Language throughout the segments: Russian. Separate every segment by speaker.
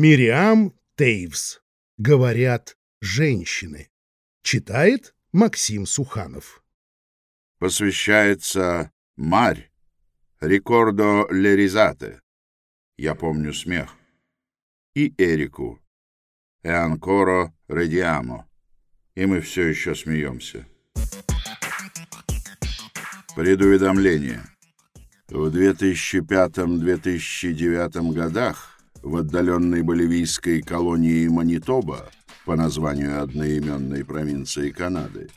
Speaker 1: Мириам Тейвс. Говорят женщины. Читает Максим Суханов.
Speaker 2: Посвящается Марь. Рекордо Леризате. Я помню смех. И Эрику. E ancora ridiamo. И мы все еще смеемся. Предуведомление. В 2005-2009 годах в отдаленной боливийской колонии Манитоба по названию одноименной провинции Канады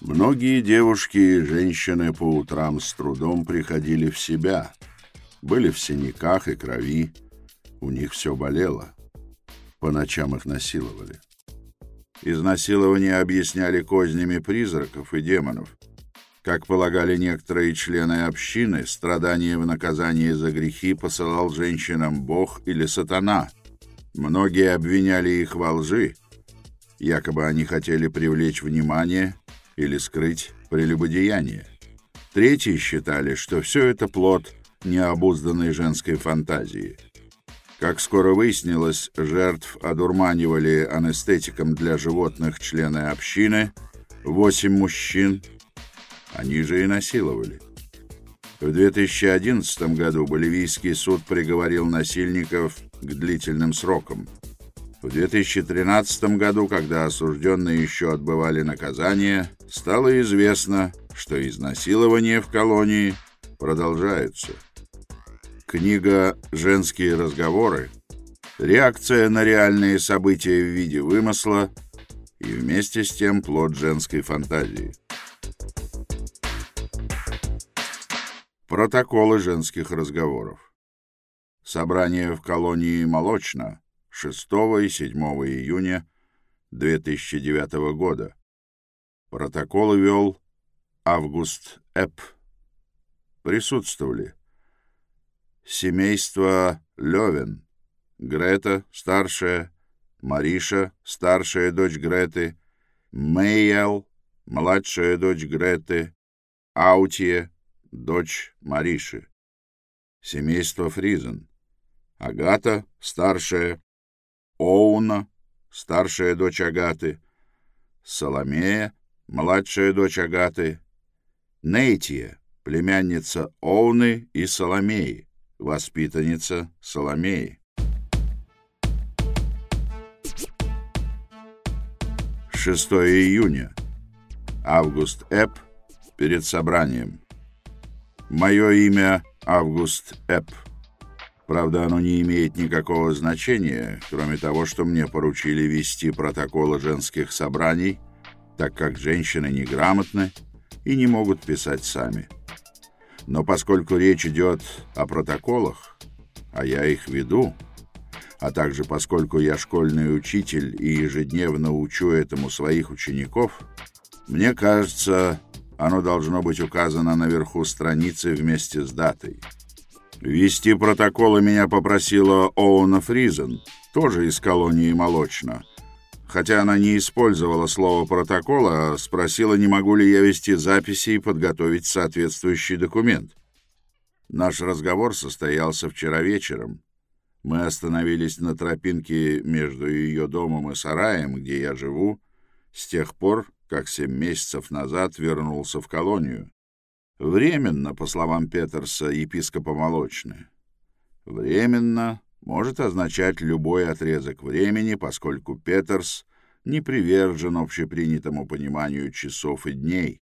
Speaker 2: многие девушки и женщины по утрам с трудом приходили в себя, были в синяках и крови, у них все болело. По ночам их насиловали. Изнасилование объясняли кознями призраков и демонов – как полагали некоторые члены общины, страдания в наказании за грехи посылал женщинам Бог или сатана. Многие обвиняли их во лжи, якобы они хотели привлечь внимание или скрыть прелюбодеяние. Третьи считали, что все это плод необузданной женской фантазии. Как скоро выяснилось, жертв одурманивали анестетиком для животных члены общины, восемь мужчин – они же и насиловали. В 2011 году Боливийский суд приговорил насильников к длительным срокам. В 2013 году, когда осужденные еще отбывали наказание, стало известно, что изнасилования в колонии продолжаются. Книга «Женские разговоры» — реакция на реальные события в виде вымысла и вместе с тем плод женской фантазии. Протоколы женских разговоров. Собрание в колонии Молочно 6 и 7 июня 2009 года. Протоколы вел Август Эп. Присутствовали семейство Левен, Грета, старшая, Мариша, старшая дочь Греты, Мейел, младшая дочь Греты, Аутия, дочь Мариши. Семейство Фризен. Агата, старшая. Оуна, старшая дочь Агаты. Соломея, младшая дочь Агаты. Нейтия, племянница Оуны и Соломеи, воспитанница Соломеи. 6 июня. Август Эп перед собранием. Мое имя Август Эп. Правда, оно не имеет никакого значения, кроме того, что мне поручили вести протоколы женских собраний, так как женщины неграмотны и не могут писать сами. Но поскольку речь идет о протоколах, а я их веду, а также поскольку я школьный учитель и ежедневно учу этому своих учеников, мне кажется, оно должно быть указано наверху страницы вместе с датой. Вести протоколы меня попросила Оуна Фризен, тоже из колонии Молочно. Хотя она не использовала слово «протокол», а спросила, не могу ли я вести записи и подготовить соответствующий документ. Наш разговор состоялся вчера вечером. Мы остановились на тропинке между ее домом и сараем, где я живу. С тех пор как семь месяцев назад вернулся в колонию. Временно, по словам Петерса, епископа Молочны. Временно может означать любой отрезок времени, поскольку Петерс не привержен общепринятому пониманию часов и дней.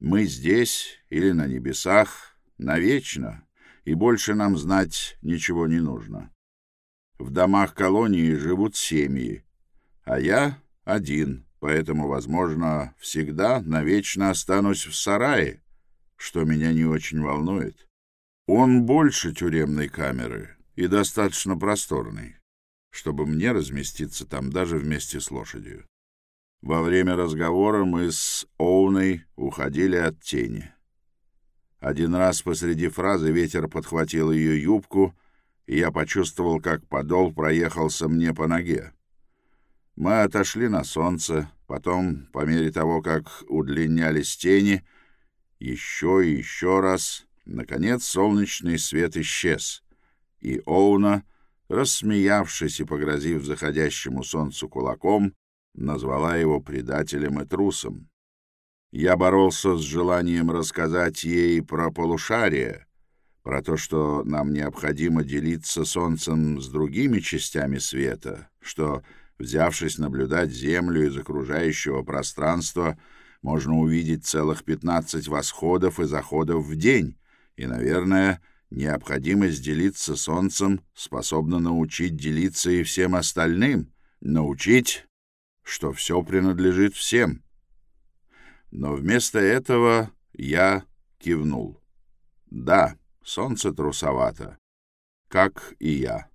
Speaker 2: Мы здесь или на небесах навечно, и больше нам знать ничего не нужно. В домах колонии живут семьи, а я один — поэтому, возможно, всегда навечно останусь в сарае, что меня не очень волнует. Он больше тюремной камеры и достаточно просторный, чтобы мне разместиться там даже вместе с лошадью. Во время разговора мы с Оуной уходили от тени. Один раз посреди фразы ветер подхватил ее юбку, и я почувствовал, как подол проехался мне по ноге. Мы отошли на солнце, потом, по мере того, как удлинялись тени, еще и еще раз, наконец солнечный свет исчез, и Оуна рассмеявшись и погрозив заходящему солнцу кулаком, назвала его предателем и трусом. Я боролся с желанием рассказать ей про полушарие, про то, что нам необходимо делиться солнцем с другими частями света, что, взявшись наблюдать Землю из окружающего пространства, можно увидеть целых 15 восходов и заходов в день, и, наверное, необходимость делиться солнцем способна научить делиться и всем остальным, научить, что все принадлежит всем. Но вместо этого я кивнул. Да, солнце трусовато, как и я.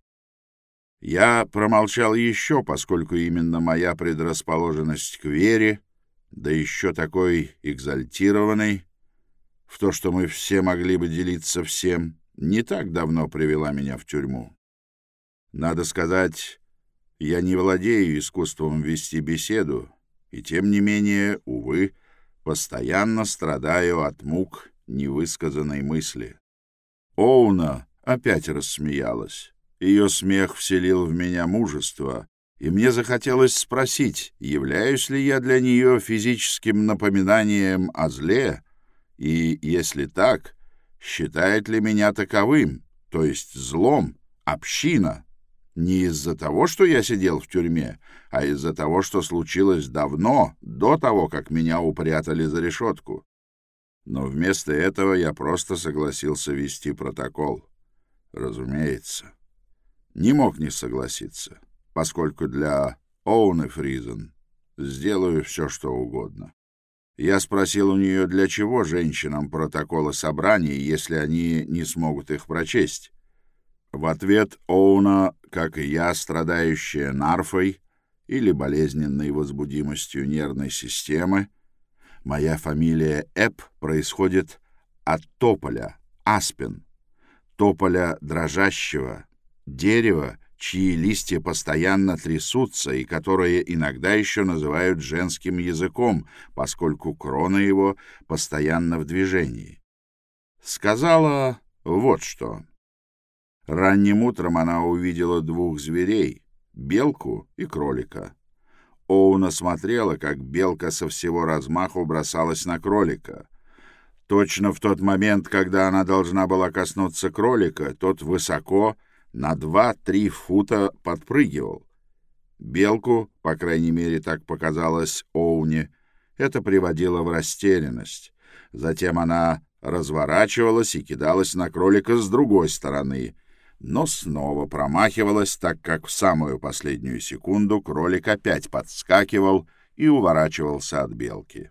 Speaker 2: Я промолчал еще, поскольку именно моя предрасположенность к вере, да еще такой экзальтированной, в то, что мы все могли бы делиться всем, не так давно привела меня в тюрьму. Надо сказать, я не владею искусством вести беседу, и тем не менее, увы, Постоянно страдаю от мук невысказанной мысли. Оуна опять рассмеялась. Ее смех вселил в меня мужество, и мне захотелось спросить, являюсь ли я для нее физическим напоминанием о зле, и, если так, считает ли меня таковым, то есть злом, община, не из-за того, что я сидел в тюрьме, а из-за того, что случилось давно, до того, как меня упрятали за решетку. Но вместо этого я просто согласился вести протокол. Разумеется. Не мог не согласиться, поскольку для Оуны Фризен сделаю все, что угодно. Я спросил у нее, для чего женщинам протоколы собраний, если они не смогут их прочесть. В ответ Оуна, как и я, страдающая нарфой или болезненной возбудимостью нервной системы, моя фамилия Эп происходит от тополя, аспен, тополя дрожащего, дерева, чьи листья постоянно трясутся и которые иногда еще называют женским языком, поскольку крона его постоянно в движении. Сказала вот что. Ранним утром она увидела двух зверей — белку и кролика. Оуна смотрела, как белка со всего размаху бросалась на кролика. Точно в тот момент, когда она должна была коснуться кролика, тот высоко, на два-три фута, подпрыгивал. Белку, по крайней мере, так показалось Оуне, это приводило в растерянность. Затем она разворачивалась и кидалась на кролика с другой стороны — но снова промахивалась, так как в самую последнюю секунду кролик опять подскакивал и уворачивался от белки.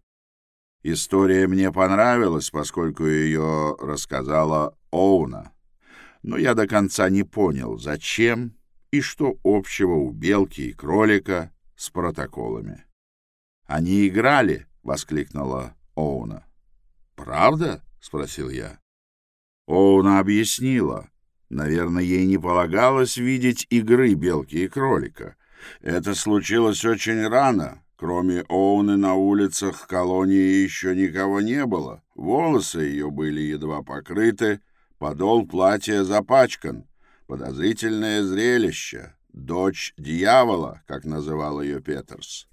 Speaker 2: История мне понравилась, поскольку ее рассказала Оуна, но я до конца не понял, зачем и что общего у белки и кролика с протоколами. «Они играли!» — воскликнула Оуна. «Правда?» — спросил я. Оуна объяснила — Наверное, ей не полагалось видеть игры белки и кролика. Это случилось очень рано. Кроме Оуны на улицах колонии еще никого не было. Волосы ее были едва покрыты, подол платья запачкан. Подозрительное зрелище. Дочь дьявола, как называл ее Петерс.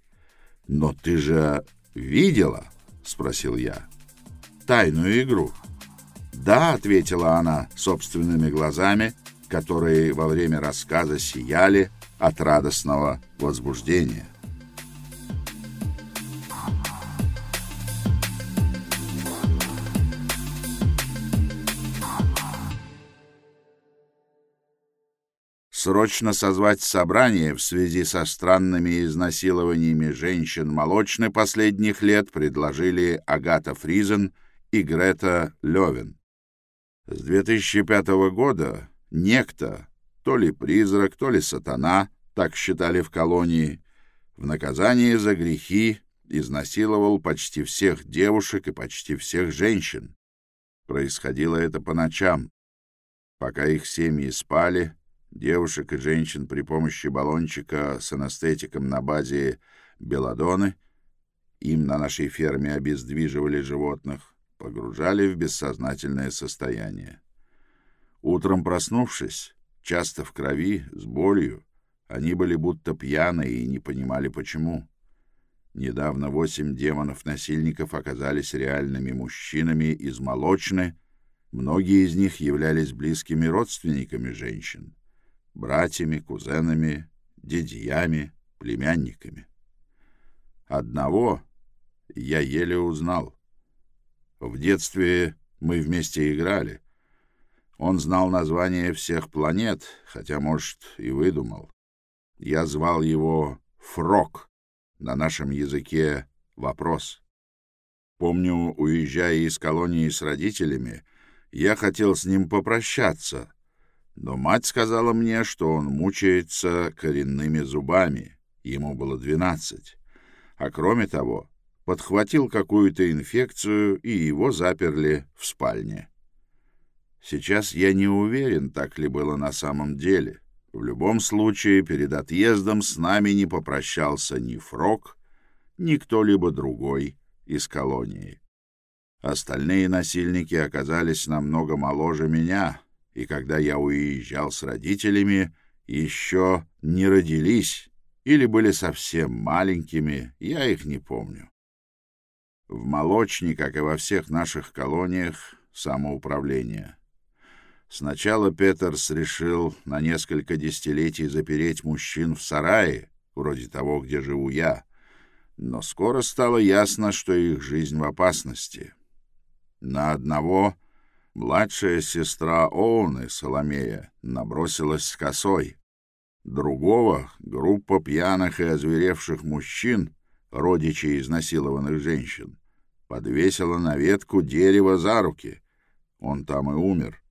Speaker 2: «Но ты же видела?» — спросил я. «Тайную игру». «Да», — ответила она собственными глазами, которые во время рассказа сияли от радостного возбуждения. Срочно созвать собрание в связи со странными изнасилованиями женщин молочны последних лет предложили Агата Фризен и Грета Левин. С 2005 года некто, то ли призрак, то ли сатана, так считали в колонии, в наказание за грехи изнасиловал почти всех девушек и почти всех женщин. Происходило это по ночам. Пока их семьи спали, девушек и женщин при помощи баллончика с анестетиком на базе белладоны, им на нашей ферме обездвиживали животных, погружали в бессознательное состояние. Утром проснувшись, часто в крови, с болью. Они были будто пьяны и не понимали, почему. Недавно восемь демонов-насильников оказались реальными мужчинами из Молочны. Многие из них являлись близкими родственниками женщин, братьями, кузенами, дядьями, племянниками. Одного я еле узнал. В детстве мы вместе играли. Он знал название всех планет, хотя, может, и выдумал. Я звал его Фрок, на нашем языке «вопрос». Помню, уезжая из колонии с родителями, я хотел с ним попрощаться, но мать сказала мне, что он мучается коренными зубами, ему было двенадцать, а кроме того, подхватил какую-то инфекцию, и его заперли в спальне. Сейчас я не уверен, так ли было на самом деле. В любом случае, перед отъездом с нами не попрощался ни Фрог, ни кто-либо другой из колонии. Остальные насильники оказались намного моложе меня, и когда я уезжал с родителями, еще не родились или были совсем маленькими, я их не помню. В Молочне, как и во всех наших колониях, самоуправление — Сначала Петерс решил на несколько десятилетий запереть мужчин в сарае, вроде того, где живу я, но скоро стало ясно, что их жизнь в опасности. На одного младшая сестра Оуны, Соломея, набросилась с косой. Другого группа пьяных и озверевших мужчин, родичей изнасилованных женщин, подвесила на ветку дерева за руки. Он там и умер.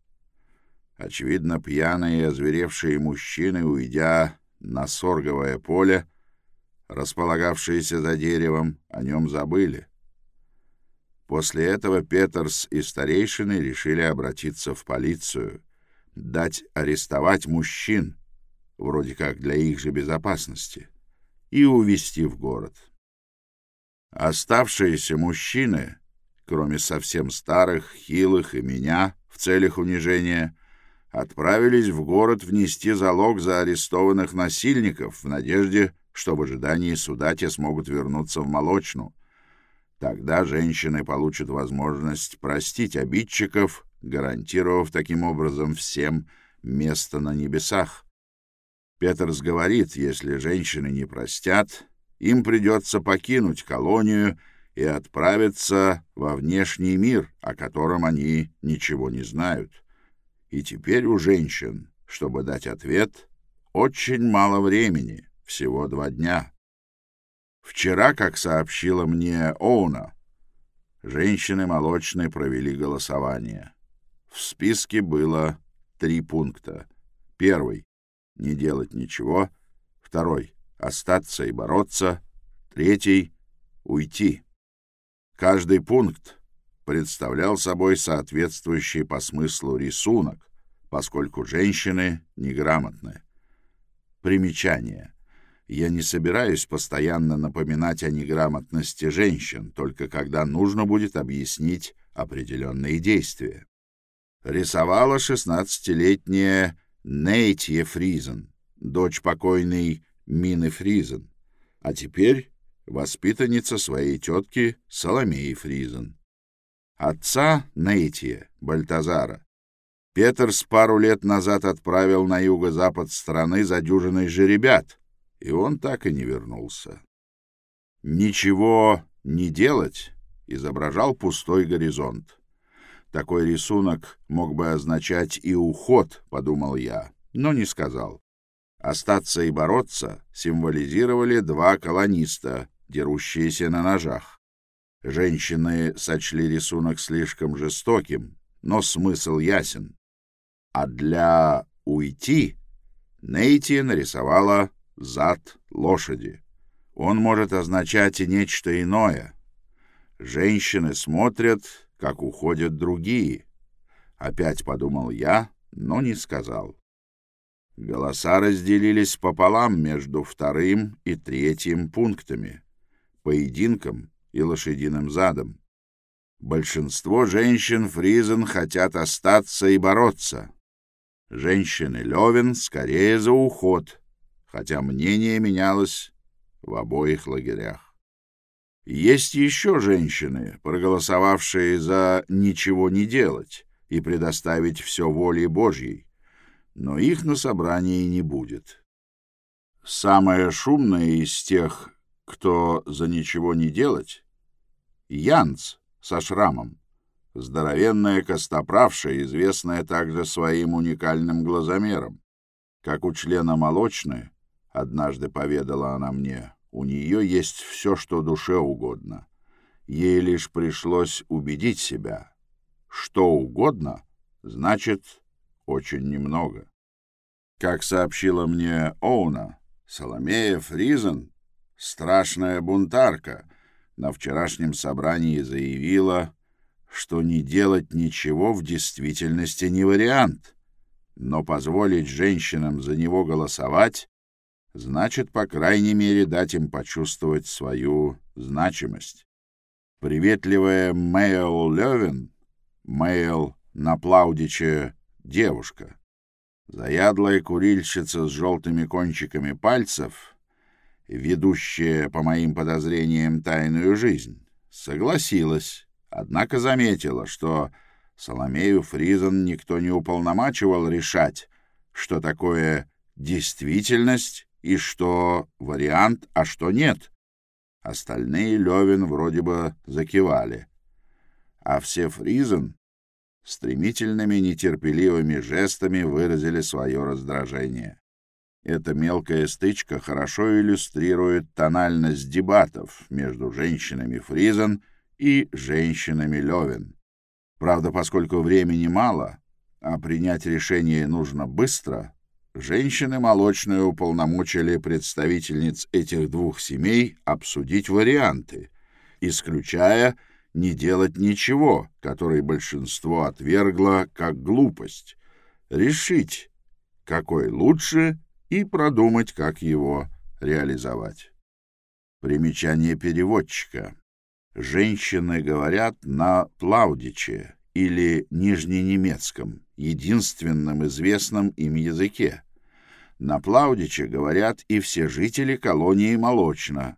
Speaker 2: Очевидно, пьяные и озверевшие мужчины, уйдя на сорговое поле, располагавшиеся за деревом, о нем забыли. После этого Петерс и старейшины решили обратиться в полицию, дать арестовать мужчин, вроде как для их же безопасности, и увезти в город. Оставшиеся мужчины, кроме совсем старых, хилых и меня, в целях унижения, отправились в город внести залог за арестованных насильников в надежде, что в ожидании суда те смогут вернуться в Молочну. Тогда женщины получат возможность простить обидчиков, гарантировав таким образом всем место на небесах. Петерс говорит, если женщины не простят, им придется покинуть колонию и отправиться во внешний мир, о котором они ничего не знают. И теперь у женщин, чтобы дать ответ, очень мало времени, всего два дня. Вчера, как сообщила мне Оуна, женщины молочные провели голосование. В списке было три пункта. Первый — не делать ничего. Второй — остаться и бороться. Третий — уйти. Каждый пункт представлял собой соответствующий по смыслу рисунок, поскольку женщины неграмотны. Примечание. Я не собираюсь постоянно напоминать о неграмотности женщин, только когда нужно будет объяснить определенные действия. Рисовала шестнадцатилетняя Нейтье Фризен, дочь покойной Мины Фризен, а теперь воспитанница своей тетки Соломеи Фризен отца Нейтия, Бальтазара. Петерс пару лет назад отправил на юго-запад страны за жеребят, и он так и не вернулся. Ничего не делать изображал пустой горизонт. Такой рисунок мог бы означать и уход, подумал я, но не сказал. Остаться и бороться символизировали два колониста, дерущиеся на ножах. Женщины сочли рисунок слишком жестоким, но смысл ясен. А для «уйти» Нейти нарисовала зад лошади. Он может означать и нечто иное. Женщины смотрят, как уходят другие. Опять подумал я, но не сказал. Голоса разделились пополам между вторым и третьим пунктами. Поединком и лошадиным задом. Большинство женщин Фризен хотят остаться и бороться. Женщины Левин скорее за уход, хотя мнение менялось в обоих лагерях. Есть еще женщины, проголосовавшие за ничего не делать и предоставить все воле Божьей, но их на собрании не будет. Самая шумная из тех, кто за ничего не делать, Янц со шрамом, здоровенная костоправшая, известная также своим уникальным глазомером. Как у члена молочной, однажды поведала она мне, у нее есть все, что душе угодно. Ей лишь пришлось убедить себя. Что угодно, значит, очень немного. Как сообщила мне Оуна, Соломея Фризен, страшная бунтарка, на вчерашнем собрании заявила, что не делать ничего в действительности не вариант, но позволить женщинам за него голосовать значит, по крайней мере, дать им почувствовать свою значимость. Приветливая Мэйл Левин, Мэйл на Плаудиче девушка, заядлая курильщица с желтыми кончиками пальцев, ведущая, по моим подозрениям, тайную жизнь, согласилась, однако заметила, что Соломею Фризен никто не уполномачивал решать, что такое действительность и что вариант, а что нет. Остальные Левин вроде бы закивали. А все Фризен стремительными нетерпеливыми жестами выразили свое раздражение. Эта мелкая стычка хорошо иллюстрирует тональность дебатов между женщинами Фризен и женщинами Левин. Правда, поскольку времени мало, а принять решение нужно быстро, Женщины молочные уполномочили представительниц этих двух семей обсудить варианты, исключая не делать ничего, который большинство отвергло как глупость, решить, какой лучше, и продумать, как его реализовать. Примечание переводчика. Женщины говорят на плаудиче или нижненемецком, единственном известном им языке. На Плаудиче говорят и все жители колонии Молочно,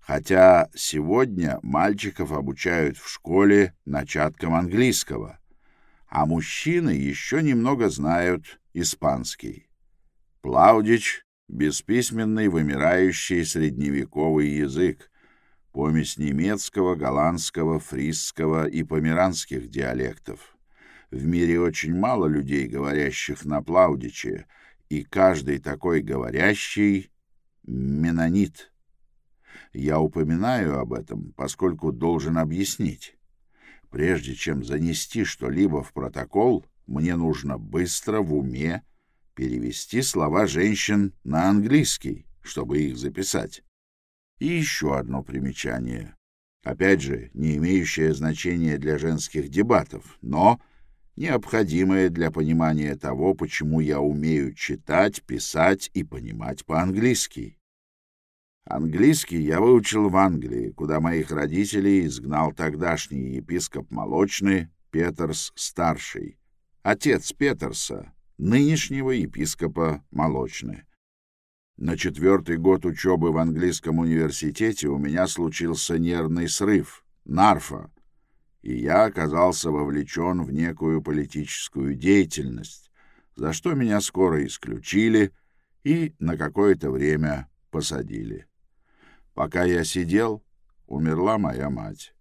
Speaker 2: хотя сегодня мальчиков обучают в школе начаткам английского, а мужчины еще немного знают испанский. Плаудич — бесписьменный вымирающий средневековый язык, помесь немецкого, голландского, фрисского и померанских диалектов. В мире очень мало людей, говорящих на плаудиче, и каждый такой говорящий — менонит. Я упоминаю об этом, поскольку должен объяснить. Прежде чем занести что-либо в протокол, мне нужно быстро в уме перевести слова женщин на английский, чтобы их записать. И еще одно примечание. Опять же, не имеющее значения для женских дебатов, но необходимое для понимания того, почему я умею читать, писать и понимать по-английски. Английский я выучил в Англии, куда моих родителей изгнал тогдашний епископ Молочный Петерс-старший, отец Петерса, нынешнего епископа Молочный. На четвертый год учебы в английском университете у меня случился нервный срыв, нарфа, и я оказался вовлечен в некую политическую деятельность, за что меня скоро исключили и на какое-то время посадили. Пока я сидел, умерла моя мать.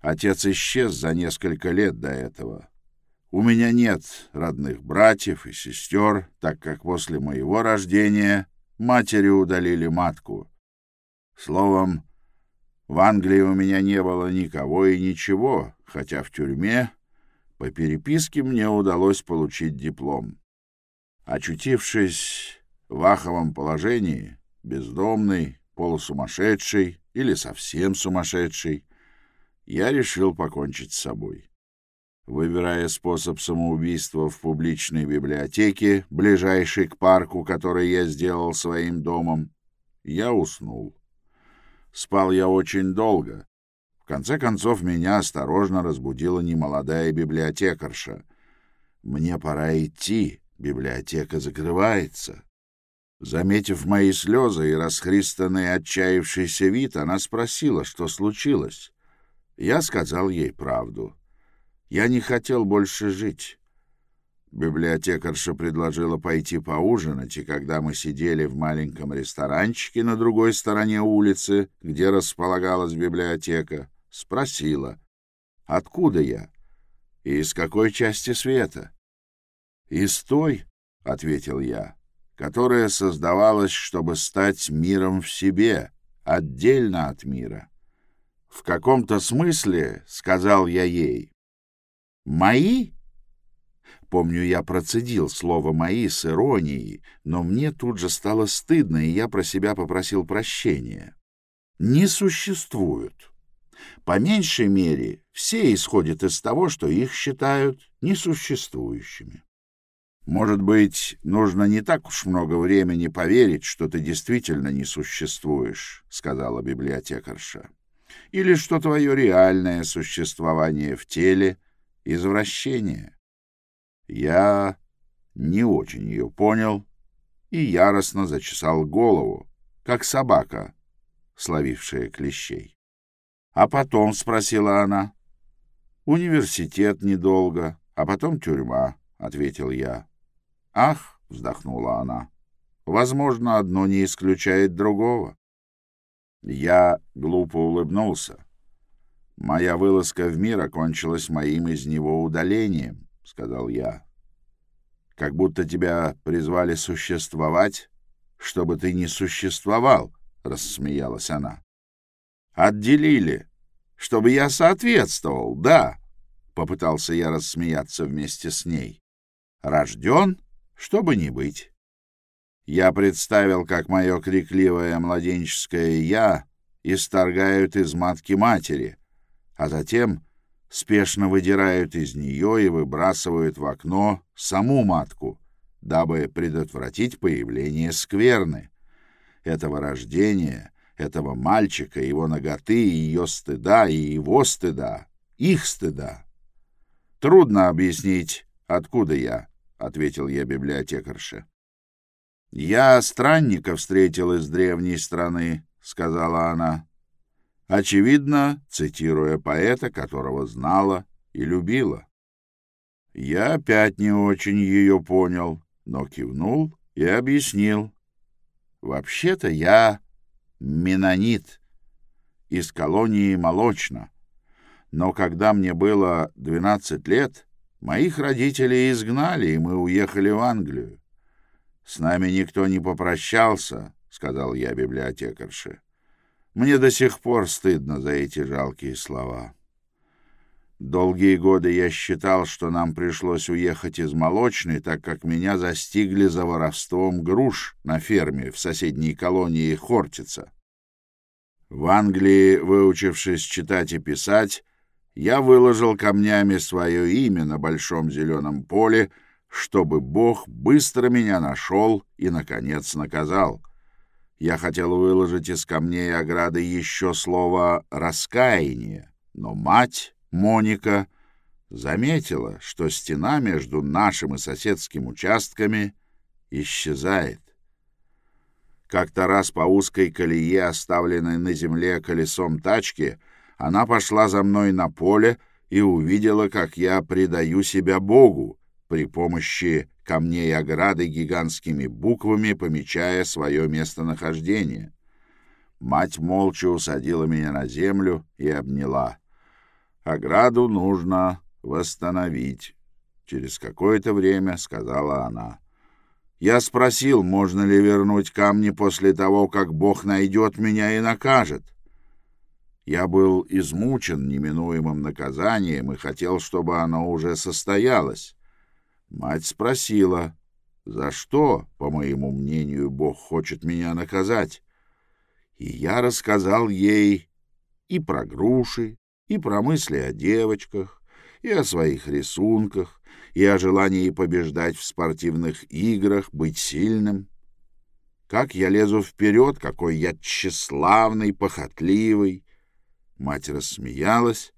Speaker 2: Отец исчез за несколько лет до этого. У меня нет родных братьев и сестер, так как после моего рождения матери удалили матку. Словом, в Англии у меня не было никого и ничего, хотя в тюрьме по переписке мне удалось получить диплом. Очутившись в аховом положении, бездомный, полусумасшедший или совсем сумасшедший, я решил покончить с собой. Выбирая способ самоубийства в публичной библиотеке, ближайшей к парку, который я сделал своим домом, я уснул. Спал я очень долго. В конце концов, меня осторожно разбудила немолодая библиотекарша. «Мне пора идти», — библиотека закрывается. Заметив мои слезы и расхристанный отчаявшийся вид, она спросила, что случилось. Я сказал ей правду. Я не хотел больше жить. Библиотекарша предложила пойти поужинать, и когда мы сидели в маленьком ресторанчике на другой стороне улицы, где располагалась библиотека, спросила, откуда я и из какой части света. «Из той», — ответил я, — «которая создавалась, чтобы стать миром в себе, отдельно от мира». В каком-то смысле, — сказал я ей, — мои Помню, я процедил слово «мои» с иронией, но мне тут же стало стыдно, и я про себя попросил прощения. Не существуют. По меньшей мере, все исходят из того, что их считают несуществующими. Может быть, нужно не так уж много времени поверить, что ты действительно не существуешь, — сказала библиотекарша. Или что твое реальное существование в теле — извращение. Я не очень ее понял и яростно зачесал голову, как собака, словившая клещей. А потом, — спросила она, — университет недолго, а потом тюрьма, — ответил я. Ах, — вздохнула она, — возможно, одно не исключает другого. Я глупо улыбнулся. Моя вылазка в мир окончилась моим из него удалением. — сказал я. «Как будто тебя призвали существовать, чтобы ты не существовал», — рассмеялась она. «Отделили, чтобы я соответствовал, да», — попытался я рассмеяться вместе с ней. «Рожден, чтобы не быть». Я представил, как мое крикливое младенческое «я» исторгают из матки матери, а затем спешно выдирают из нее и выбрасывают в окно саму матку, дабы предотвратить появление скверны. Этого рождения, этого мальчика, его ноготы, ее стыда и его стыда, их стыда. Трудно объяснить, откуда я, — ответил я библиотекарше. «Я странника встретил из древней страны», — сказала она очевидно, цитируя поэта, которого знала и любила. Я опять не очень ее понял, но кивнул и объяснил. Вообще-то я менонит из колонии Молочно, но когда мне было двенадцать лет, моих родителей изгнали, и мы уехали в Англию. С нами никто не попрощался, — сказал я библиотекарше. Мне до сих пор стыдно за эти жалкие слова. Долгие годы я считал, что нам пришлось уехать из молочной, так как меня застигли за воровством груш на ферме в соседней колонии Хортица. В Англии, выучившись читать и писать, я выложил камнями свое имя на большом зеленом поле, чтобы Бог быстро меня нашел и, наконец, наказал — я хотел выложить из камней ограды еще слово «раскаяние», но мать, Моника, заметила, что стена между нашим и соседским участками исчезает. Как-то раз по узкой колее, оставленной на земле колесом тачки, она пошла за мной на поле и увидела, как я предаю себя Богу при помощи камней ограды гигантскими буквами, помечая свое местонахождение. Мать молча усадила меня на землю и обняла. «Ограду нужно восстановить», — через какое-то время сказала она. Я спросил, можно ли вернуть камни после того, как Бог найдет меня и накажет. Я был измучен неминуемым наказанием и хотел, чтобы оно уже состоялось. Мать спросила, за что, по моему мнению, Бог хочет меня наказать. И я рассказал ей и про груши, и про мысли о девочках, и о своих рисунках, и о желании побеждать в спортивных играх, быть сильным. Как я лезу вперед, какой я тщеславный, похотливый. Мать рассмеялась,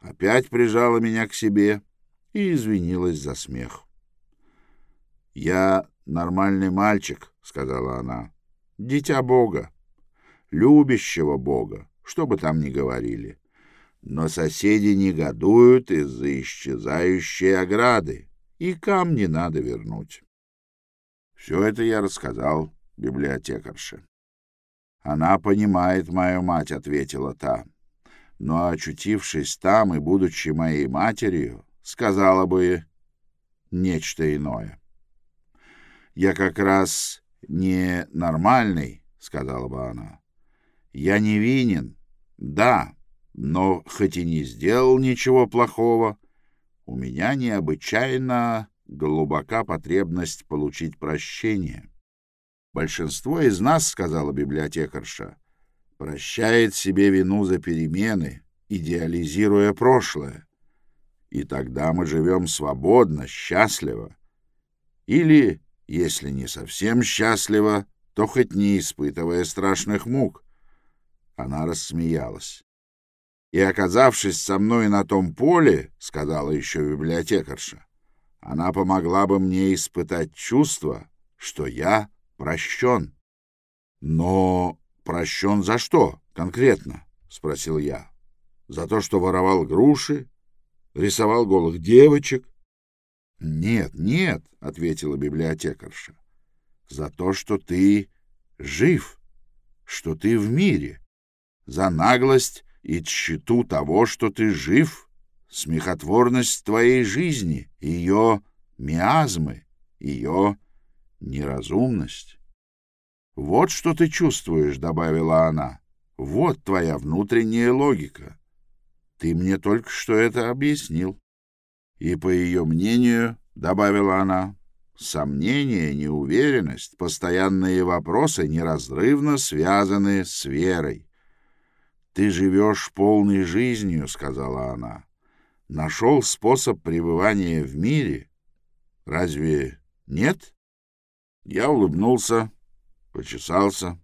Speaker 2: опять прижала меня к себе — и извинилась за смех. «Я нормальный мальчик», — сказала она, — «дитя Бога, любящего Бога, что бы там ни говорили. Но соседи негодуют из-за исчезающей ограды, и камни надо вернуть». Все это я рассказал библиотекарше. «Она понимает мою мать», — ответила та. «Но, очутившись там и будучи моей матерью, сказала бы нечто иное». «Я как раз не нормальный», — сказала бы она. «Я невинен, да, но хоть и не сделал ничего плохого, у меня необычайно глубока потребность получить прощение». Большинство из нас, — сказала библиотекарша, — прощает себе вину за перемены, идеализируя прошлое. И тогда мы живем свободно, счастливо. Или, если не совсем счастливо, то хоть не испытывая страшных мук. Она рассмеялась. И, оказавшись со мной на том поле, — сказала еще библиотекарша, — она помогла бы мне испытать чувство, что я прощен. — Но прощен за что конкретно? — спросил я. — За то, что воровал груши? Рисовал голых девочек? — Нет, нет, — ответила библиотекарша. — За то, что ты жив, что ты в мире. За наглость и тщету того, что ты жив, смехотворность твоей жизни, ее миазмы, ее неразумность. «Вот что ты чувствуешь», — добавила она. «Вот твоя внутренняя логика. Ты мне только что это объяснил». И, по ее мнению, — добавила она, — сомнения, неуверенность, постоянные вопросы неразрывно связаны с верой. «Ты живешь полной жизнью», — сказала она. «Нашел способ пребывания в мире? Разве нет?» Я улыбнулся, почесался.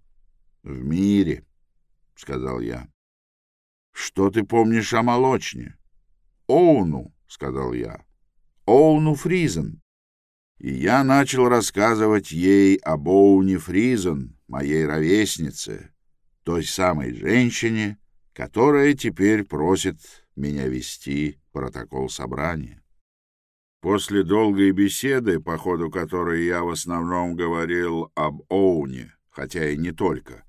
Speaker 2: «В мире», — сказал я. «Что ты помнишь о молочне?» «Оуну», — сказал я. «Оуну Фризен». И я начал рассказывать ей об Оуне Фризен, моей ровеснице, той самой женщине, которая теперь просит меня вести протокол собрания. После долгой беседы, по ходу которой я в основном говорил об Оуне, хотя и не только,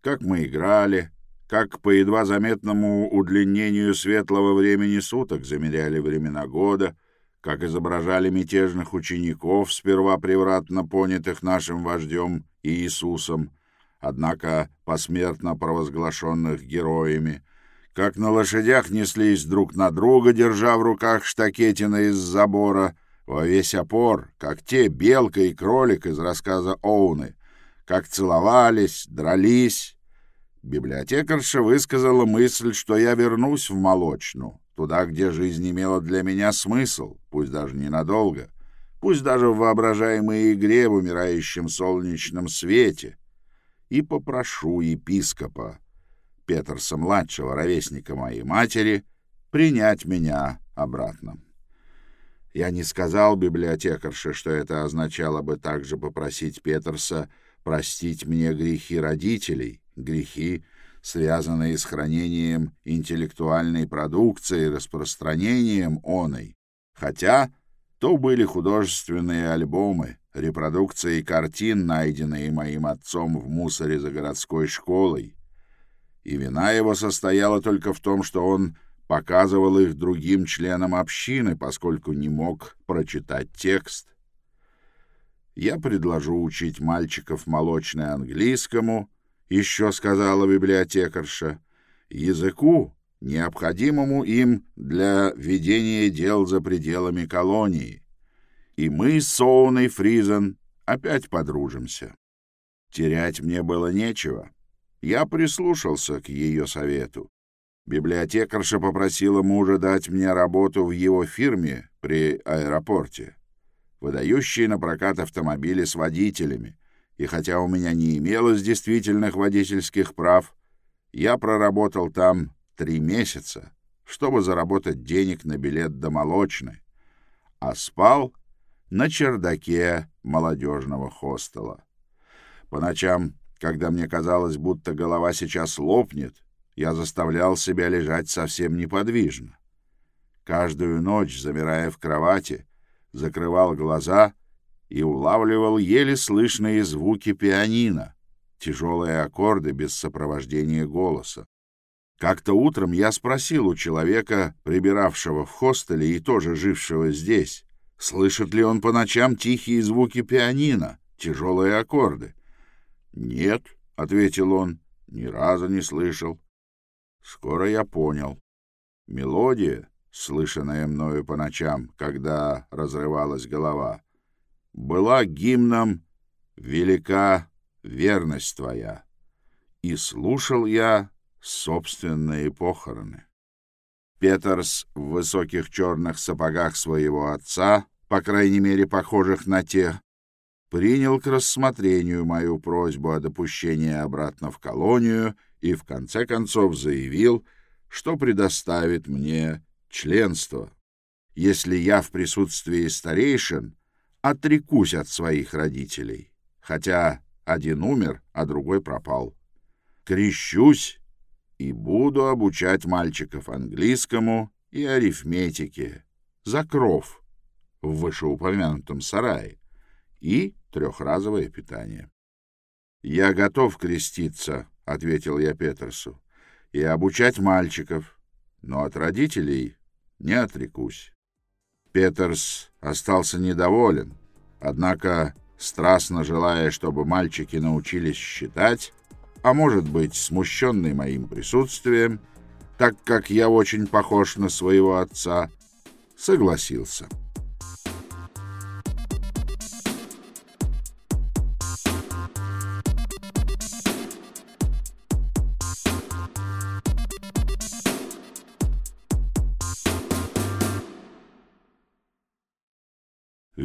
Speaker 2: как мы играли, как по едва заметному удлинению светлого времени суток замеряли времена года, как изображали мятежных учеников, сперва превратно понятых нашим вождем Иисусом, однако посмертно провозглашенных героями, как на лошадях неслись друг на друга, держа в руках штакетины из забора, во весь опор, как те белка и кролик из рассказа Оуны, как целовались, дрались. Библиотекарша высказала мысль, что я вернусь в Молочну, туда, где жизнь имела для меня смысл, пусть даже ненадолго, пусть даже в воображаемой игре в умирающем солнечном свете, и попрошу епископа, Петерса-младшего, ровесника моей матери, принять меня обратно. Я не сказал библиотекарше, что это означало бы также попросить Петерса простить мне грехи родителей, грехи, связанные с хранением интеллектуальной продукции, распространением оной, хотя то были художественные альбомы, репродукции картин, найденные моим отцом в мусоре за городской школой, и вина его состояла только в том, что он показывал их другим членам общины, поскольку не мог прочитать текст. «Я предложу учить мальчиков молочное английскому», — еще сказала библиотекарша, «языку, необходимому им для ведения дел за пределами колонии. И мы с Соуной Фризен опять подружимся. Терять мне было нечего». Я прислушался к ее совету. Библиотекарша попросила мужа дать мне работу в его фирме при аэропорте, выдающей на прокат автомобили с водителями, и хотя у меня не имелось действительных водительских прав, я проработал там три месяца, чтобы заработать денег на билет до молочной, а спал на чердаке молодежного хостела. По ночам, когда мне казалось, будто голова сейчас лопнет, я заставлял себя лежать совсем неподвижно. Каждую ночь, замирая в кровати, закрывал глаза и улавливал еле слышные звуки пианино, тяжелые аккорды без сопровождения голоса. Как-то утром я спросил у человека, прибиравшего в хостеле и тоже жившего здесь, слышит ли он по ночам тихие звуки пианино, тяжелые аккорды. «Нет», — ответил он, — «ни разу не слышал». Скоро я понял. Мелодия, слышанная мною по ночам, когда разрывалась голова, была гимном «Велика верность твоя». И слушал я собственные похороны. Петерс в высоких черных сапогах своего отца, по крайней мере, похожих на те, принял к рассмотрению мою просьбу о допущении обратно в колонию и в конце концов заявил, что предоставит мне членство, если я в присутствии старейшин отрекусь от своих родителей, хотя один умер, а другой пропал. Крещусь и буду обучать мальчиков английскому и арифметике за кров в вышеупомянутом сарае и трехразовое питание. «Я готов креститься», — ответил я Петерсу, — «и обучать мальчиков, но от родителей не отрекусь». Петерс остался недоволен, однако, страстно желая, чтобы мальчики научились считать, а может быть, смущенный моим присутствием, так как я очень похож на своего отца, согласился.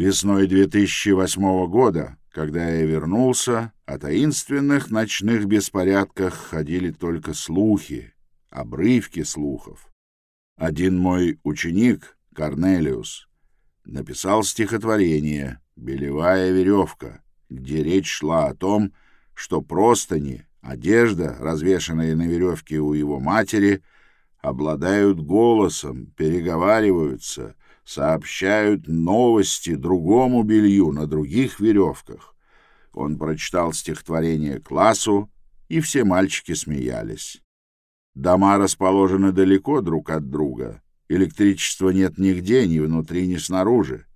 Speaker 2: Весной 2008 года, когда я вернулся, о таинственных ночных беспорядках ходили только слухи, обрывки слухов. Один мой ученик, Корнелиус, написал стихотворение «Белевая веревка», где речь шла о том, что простыни, одежда, развешанная на веревке у его матери, обладают голосом, переговариваются — сообщают новости другому белью на других веревках. Он прочитал стихотворение классу, и все мальчики смеялись. Дома расположены далеко друг от друга. Электричества нет нигде, ни внутри, ни снаружи.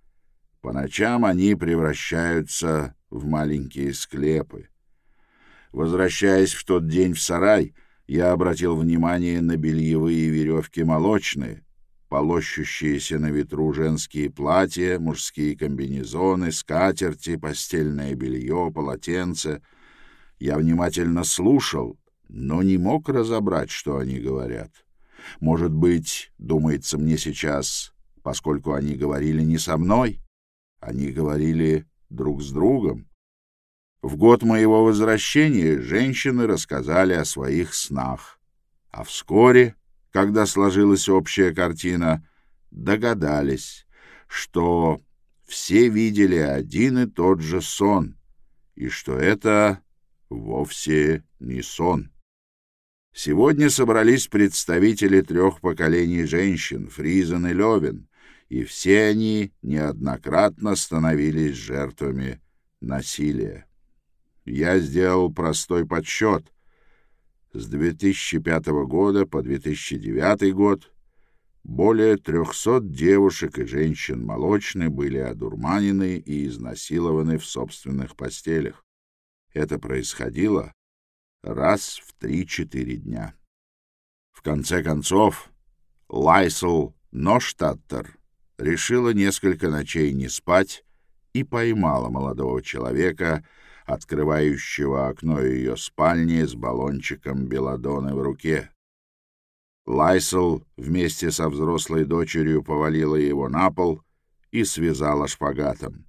Speaker 2: По ночам они превращаются в маленькие склепы. Возвращаясь в тот день в сарай, я обратил внимание на бельевые веревки молочные — полощущиеся на ветру женские платья, мужские комбинезоны, скатерти, постельное белье, полотенце. Я внимательно слушал, но не мог разобрать, что они говорят. Может быть, думается мне сейчас, поскольку они говорили не со мной, они говорили друг с другом. В год моего возвращения женщины рассказали о своих снах, а вскоре когда сложилась общая картина, догадались, что все видели один и тот же сон, и что это вовсе не сон. Сегодня собрались представители трех поколений женщин, Фризен и Левин, и все они неоднократно становились жертвами насилия. Я сделал простой подсчет — с 2005 года по 2009 год более 300 девушек и женщин молочны были одурманены и изнасилованы в собственных постелях. Это происходило раз в 3-4 дня. В конце концов, Лайсел Ноштаттер решила несколько ночей не спать и поймала молодого человека, открывающего окно ее спальни с баллончиком белладоны в руке. Лайсел вместе со взрослой дочерью повалила его на пол и связала шпагатом.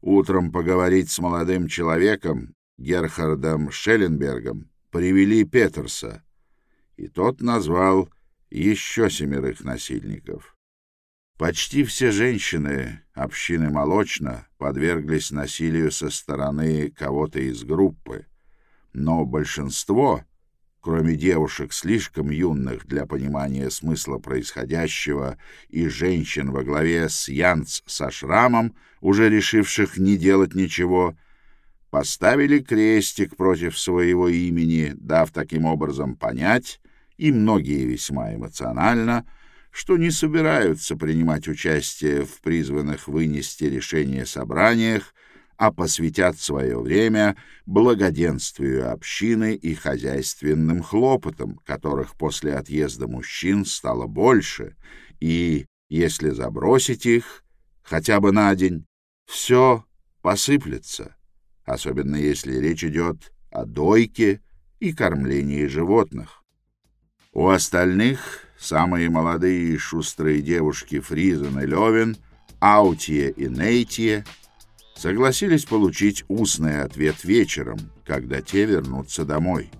Speaker 2: Утром поговорить с молодым человеком, Герхардом Шелленбергом, привели Петерса, и тот назвал еще семерых насильников. Почти все женщины общины Молочно подверглись насилию со стороны кого-то из группы, но большинство, кроме девушек слишком юных для понимания смысла происходящего и женщин во главе с Янц со шрамом, уже решивших не делать ничего, поставили крестик против своего имени, дав таким образом понять, и многие весьма эмоционально, что не собираются принимать участие в призванных вынести решения собраниях, а посвятят свое время благоденствию общины и хозяйственным хлопотам, которых после отъезда мужчин стало больше, и, если забросить их хотя бы на день, все посыплется особенно если речь идет о дойке и кормлении животных. У остальных самые молодые и шустрые девушки Фризен и Левин, Аутие и Нейтие согласились получить устный ответ вечером, когда те вернутся домой.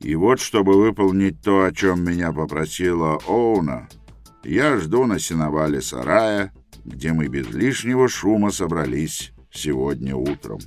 Speaker 2: И вот, чтобы выполнить то, о чем меня попросила Оуна, я жду на сеновале сарая, где мы без лишнего шума собрались сегодня утром.